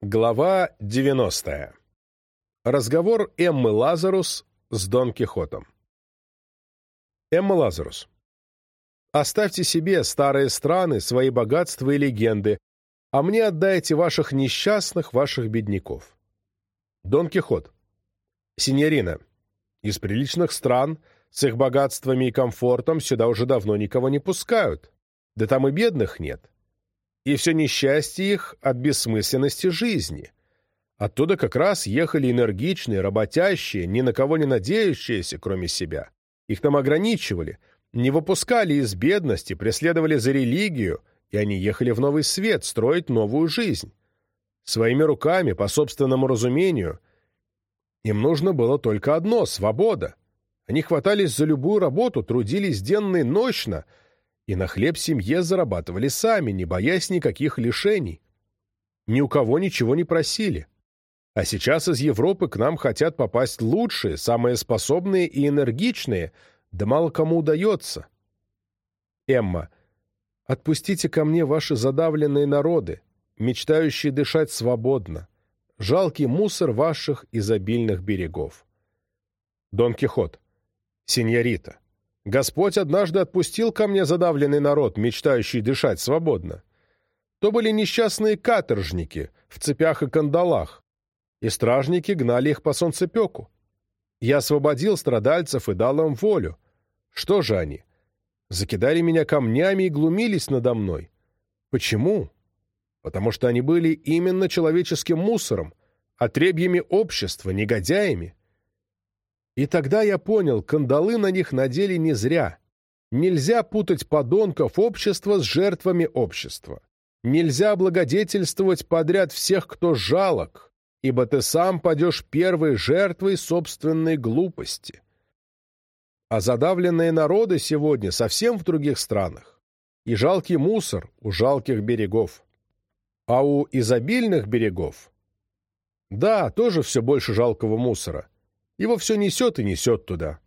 Глава 90. Разговор Эммы Лазарус с Дон Кихотом. Эмма Лазарус. Оставьте себе старые страны, свои богатства и легенды, а мне отдайте ваших несчастных, ваших бедняков. Дон Кихот. Синьорина. Из приличных стран, с их богатствами и комфортом, сюда уже давно никого не пускают. Да там и бедных нет и все несчастье их от бессмысленности жизни. Оттуда как раз ехали энергичные, работящие, ни на кого не надеющиеся, кроме себя. Их там ограничивали, не выпускали из бедности, преследовали за религию, и они ехали в новый свет, строить новую жизнь. Своими руками, по собственному разумению. Им нужно было только одно — свобода. Они хватались за любую работу, трудились денно и нощно — и на хлеб семье зарабатывали сами, не боясь никаких лишений. Ни у кого ничего не просили. А сейчас из Европы к нам хотят попасть лучшие, самые способные и энергичные, да мало кому удается. Эмма, отпустите ко мне ваши задавленные народы, мечтающие дышать свободно, жалкий мусор ваших изобильных берегов. Дон Кихот. Синьорита. Господь однажды отпустил ко мне задавленный народ, мечтающий дышать свободно. То были несчастные каторжники в цепях и кандалах, и стражники гнали их по солнцепеку. Я освободил страдальцев и дал им волю. Что же они? Закидали меня камнями и глумились надо мной. Почему? Потому что они были именно человеческим мусором, отребьями общества, негодяями. И тогда я понял, кандалы на них надели не зря. Нельзя путать подонков общества с жертвами общества. Нельзя благодетельствовать подряд всех, кто жалок, ибо ты сам падешь первой жертвой собственной глупости. А задавленные народы сегодня совсем в других странах. И жалкий мусор у жалких берегов. А у изобильных берегов? Да, тоже все больше жалкого мусора его все несет и несет туда.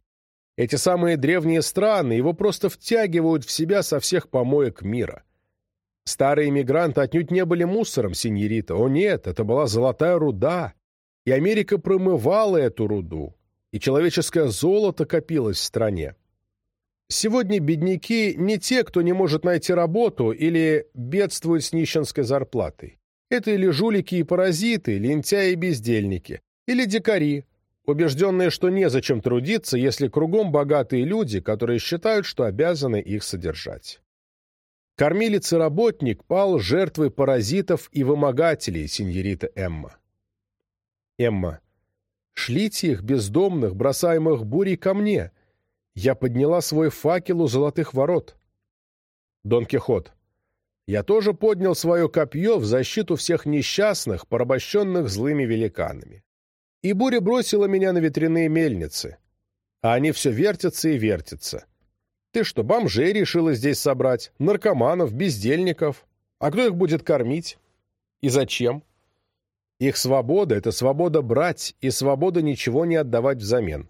Эти самые древние страны его просто втягивают в себя со всех помоек мира. Старые мигранты отнюдь не были мусором, синьорита. О нет, это была золотая руда. И Америка промывала эту руду. И человеческое золото копилось в стране. Сегодня бедняки не те, кто не может найти работу или бедствует с нищенской зарплатой. Это или жулики и паразиты, лентяи и бездельники, или дикари, убежденные, что незачем трудиться, если кругом богатые люди, которые считают, что обязаны их содержать. Кормилец и работник пал жертвой паразитов и вымогателей, сеньорита Эмма. Эмма. Шлите их, бездомных, бросаемых бурей, ко мне. Я подняла свой факел у золотых ворот. Дон Кихот. Я тоже поднял свое копье в защиту всех несчастных, порабощенных злыми великанами и буря бросила меня на ветряные мельницы. А они все вертятся и вертятся. Ты что, бомжей решила здесь собрать? Наркоманов, бездельников? А кто их будет кормить? И зачем? Их свобода — это свобода брать и свобода ничего не отдавать взамен.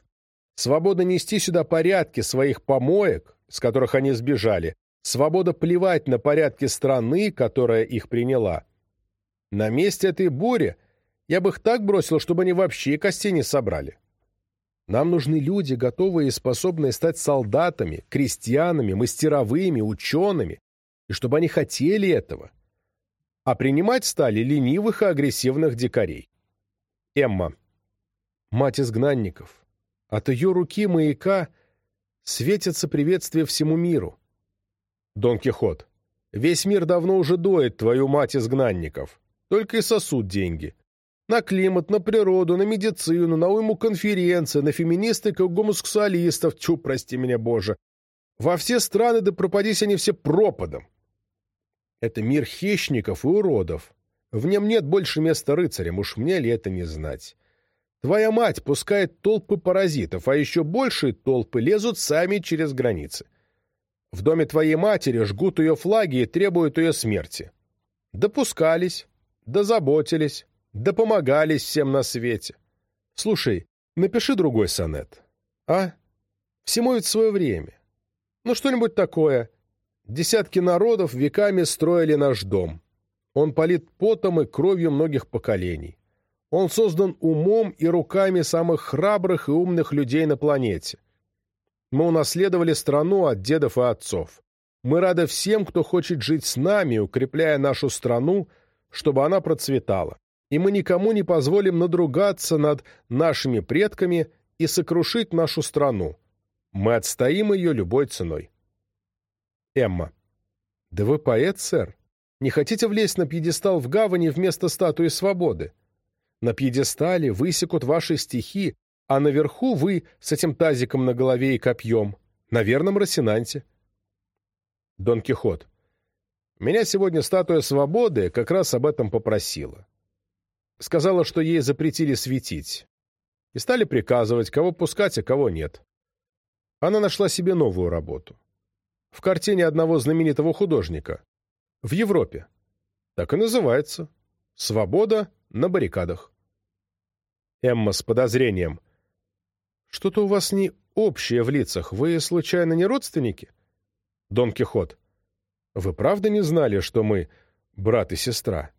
Свобода нести сюда порядки своих помоек, с которых они сбежали. Свобода плевать на порядки страны, которая их приняла. На месте этой бури — я бы их так бросил, чтобы они вообще костей не собрали. Нам нужны люди, готовые и способные стать солдатами, крестьянами, мастеровыми, учеными, и чтобы они хотели этого. А принимать стали ленивых и агрессивных дикарей. Эмма. Мать изгнанников. От ее руки маяка светится приветствие всему миру. Дон Кихот. Весь мир давно уже доет твою мать изгнанников. Только и сосут деньги. На климат, на природу, на медицину, на уйму конференции, на феминисток и гомосексуалистов, тьфу, прости меня, Боже. Во все страны да пропадись они все пропадом. Это мир хищников и уродов. В нем нет больше места рыцарям, уж мне ли это не знать. Твоя мать пускает толпы паразитов, а еще большие толпы лезут сами через границы. В доме твоей матери жгут ее флаги и требуют ее смерти. Допускались, дозаботились, да помогались всем на свете. Слушай, напиши другой сонет. А? Всему ведь свое время. Ну, что-нибудь такое. Десятки народов веками строили наш дом. Он полит потом и кровью многих поколений. Он создан умом и руками самых храбрых и умных людей на планете. Мы унаследовали страну от дедов и отцов. Мы рады всем, кто хочет жить с нами, укрепляя нашу страну, чтобы она процветала. И мы никому не позволим надругаться над нашими предками и сокрушить нашу страну. Мы отстоим ее любой ценой. Эмма. Да вы поэт, сэр. Не хотите влезть на пьедестал в гавани вместо статуи свободы? На пьедестале высекут ваши стихи, а наверху вы с этим тазиком на голове и копьем, на верном Росинанте. Дон Кихот. Меня сегодня статуя свободы как раз об этом попросила. Сказала, что ей запретили светить. И стали приказывать, кого пускать, а кого нет. Она нашла себе новую работу. В картине одного знаменитого художника. В Европе. Так и называется. «Свобода на баррикадах». Эмма с подозрением. «Что-то у вас не общее в лицах. Вы, случайно, не родственники?» Дон Кихот. «Вы правда не знали, что мы брат и сестра?»